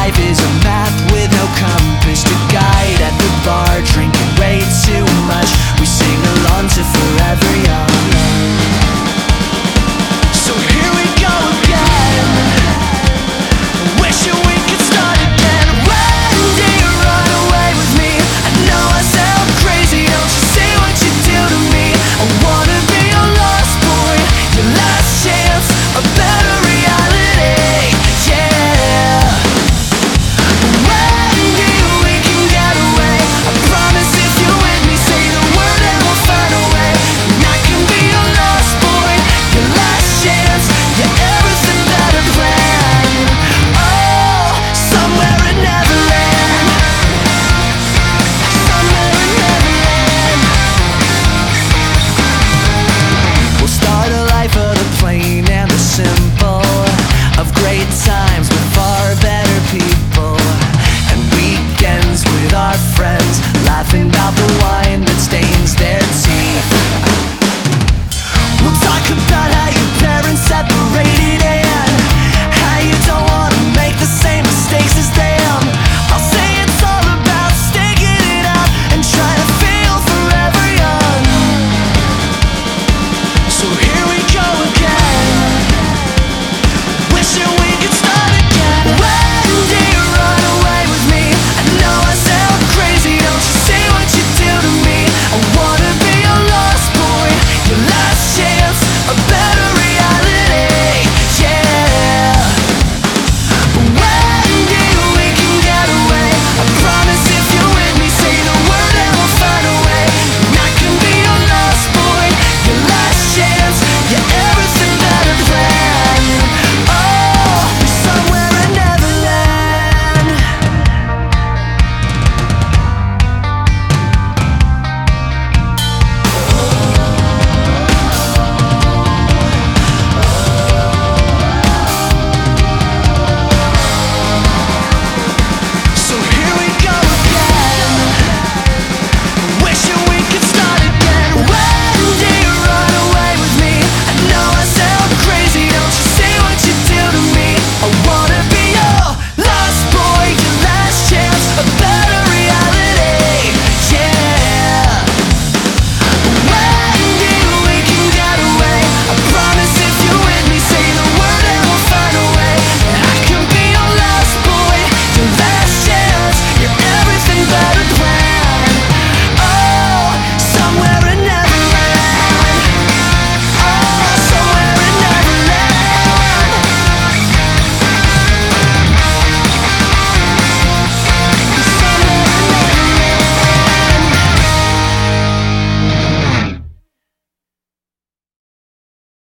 life is a matter friends Laughing about the wine that stains their teeth